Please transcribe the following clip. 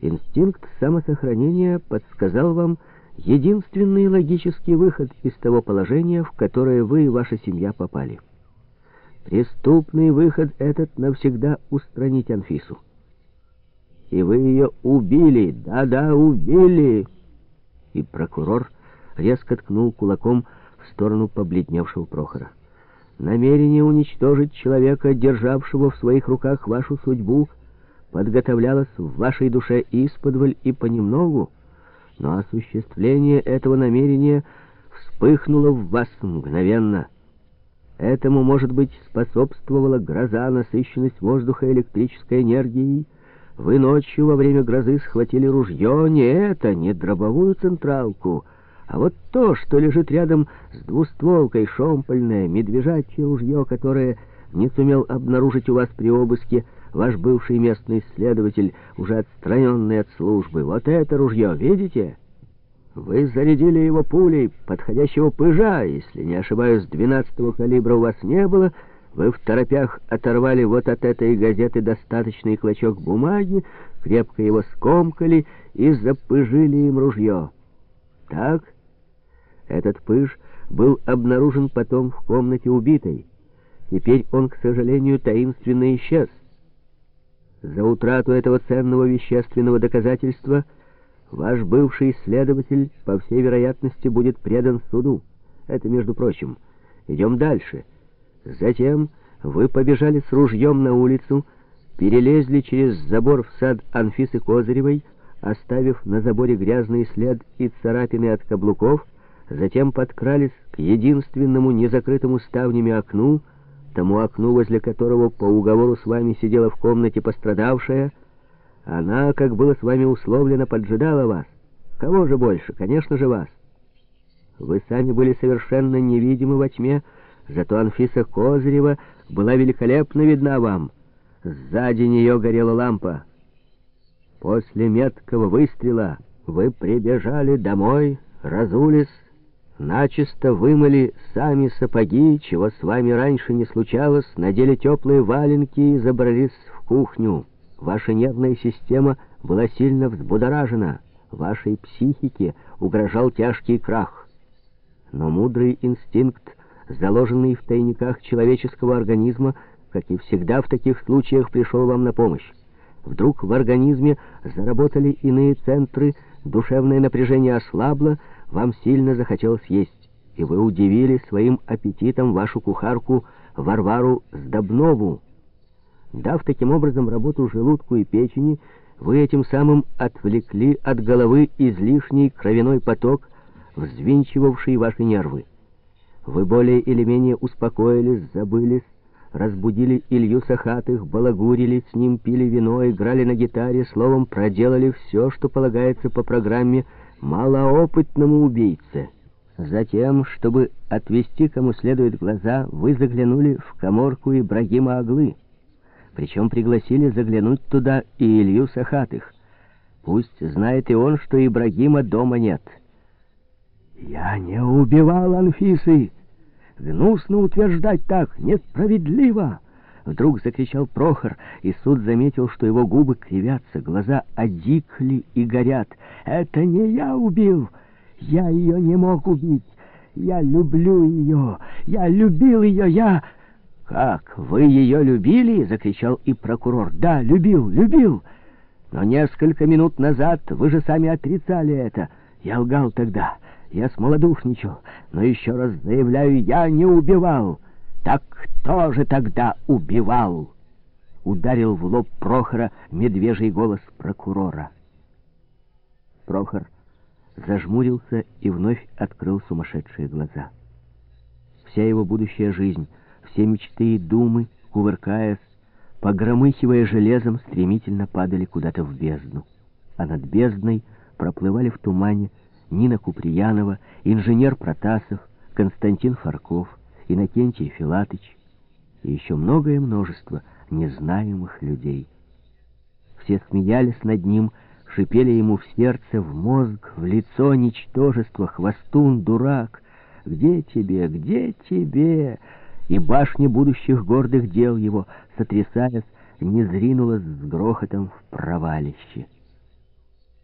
Инстинкт самосохранения подсказал вам единственный логический выход из того положения, в которое вы и ваша семья попали. Преступный выход этот навсегда устранить Анфису. И вы ее убили, да-да, убили. И прокурор резко ткнул кулаком в сторону побледневшего Прохора. Намерение уничтожить человека, державшего в своих руках вашу судьбу, подготовлялось в вашей душе исподволь и понемногу, но осуществление этого намерения вспыхнуло в вас мгновенно. Этому, может быть, способствовала гроза, насыщенность воздуха электрической энергией. Вы ночью во время грозы схватили ружье, не это, не дробовую централку, а вот то, что лежит рядом с двустволкой, шомпольное, медвежачье ружье, которое не сумел обнаружить у вас при обыске, ваш бывший местный следователь, уже отстраненный от службы. Вот это ружье, видите? Вы зарядили его пулей подходящего пыжа, если не ошибаюсь, 12-го калибра у вас не было. Вы в торопях оторвали вот от этой газеты достаточный клочок бумаги, крепко его скомкали и запыжили им ружье. Так, этот пыж был обнаружен потом в комнате убитой. Теперь он, к сожалению, таинственно исчез. За утрату этого ценного вещественного доказательства ваш бывший следователь, по всей вероятности, будет предан суду. Это между прочим. Идем дальше. Затем вы побежали с ружьем на улицу, перелезли через забор в сад Анфисы Козыревой, оставив на заборе грязный след и царапины от каблуков, затем подкрались к единственному незакрытому ставнями окну, тому окну, возле которого по уговору с вами сидела в комнате пострадавшая, она, как было с вами условлено, поджидала вас. Кого же больше? Конечно же, вас. Вы сами были совершенно невидимы во тьме, зато Анфиса Козырева была великолепно видна вам. Сзади нее горела лампа. После меткого выстрела вы прибежали домой, разулись, начисто вымыли сами сапоги, чего с вами раньше не случалось, надели теплые валенки и забрались в кухню. Ваша нервная система была сильно взбудоражена, вашей психике угрожал тяжкий крах. Но мудрый инстинкт, заложенный в тайниках человеческого организма, как и всегда в таких случаях, пришел вам на помощь. Вдруг в организме заработали иные центры, душевное напряжение ослабло, вам сильно захотелось есть, и вы удивили своим аппетитом вашу кухарку Варвару Сдобнову. Дав таким образом работу желудку и печени, вы этим самым отвлекли от головы излишний кровяной поток, взвинчивавший ваши нервы. Вы более или менее успокоились, забылись, разбудили Илью Сахатых, балагурили с ним, пили вино, играли на гитаре, словом, проделали все, что полагается по программе малоопытному убийце. Затем, чтобы отвести кому следует глаза, вы заглянули в коморку Ибрагима Аглы. Причем пригласили заглянуть туда и Илью Сахатых. Пусть знает и он, что Ибрагима дома нет. «Я не убивал Анфисы! Гнусно утверждать так! Несправедливо!» Вдруг закричал Прохор, и суд заметил, что его губы кривятся, глаза одикли и горят. «Это не я убил! Я ее не мог убить! Я люблю ее! Я любил ее! Я...» «Как, вы ее любили?» — закричал и прокурор. «Да, любил, любил! Но несколько минут назад вы же сами отрицали это. Я лгал тогда, я смолодушничал, но еще раз заявляю, я не убивал!» «Так кто же тогда убивал?» Ударил в лоб Прохора медвежий голос прокурора. Прохор зажмурился и вновь открыл сумасшедшие глаза. Вся его будущая жизнь, все мечты и думы, кувыркаясь, погромыхивая железом, стремительно падали куда-то в бездну. А над бездной проплывали в тумане Нина Куприянова, инженер Протасов, Константин Фарков — Иннокентий Филатыч и еще многое множество незнаемых людей. Все смеялись над ним, шипели ему в сердце, в мозг, в лицо ничтожество, хвостун, дурак. Где тебе, где тебе? И башня будущих гордых дел его, сотрясаясь, не зринулась с грохотом в провалище.